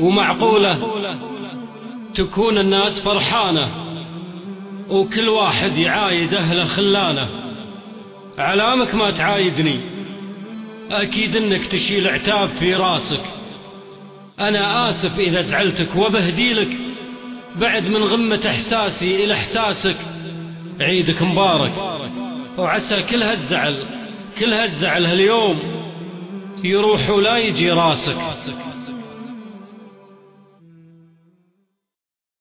ومعقولة تكون الناس فرحانة وكل واحد يعايد أهله خلانه. علامك ما تعايدني. أكيد أنك تشيل عتاب في راسك. أنا آسف إذا زعلتك وبهديلك بعد من غمة إحساسي إلى إحساسك. عيدك مبارك. وعسى كل هالزعل كل هالزعل هاليوم يروح ولا يجي راسك.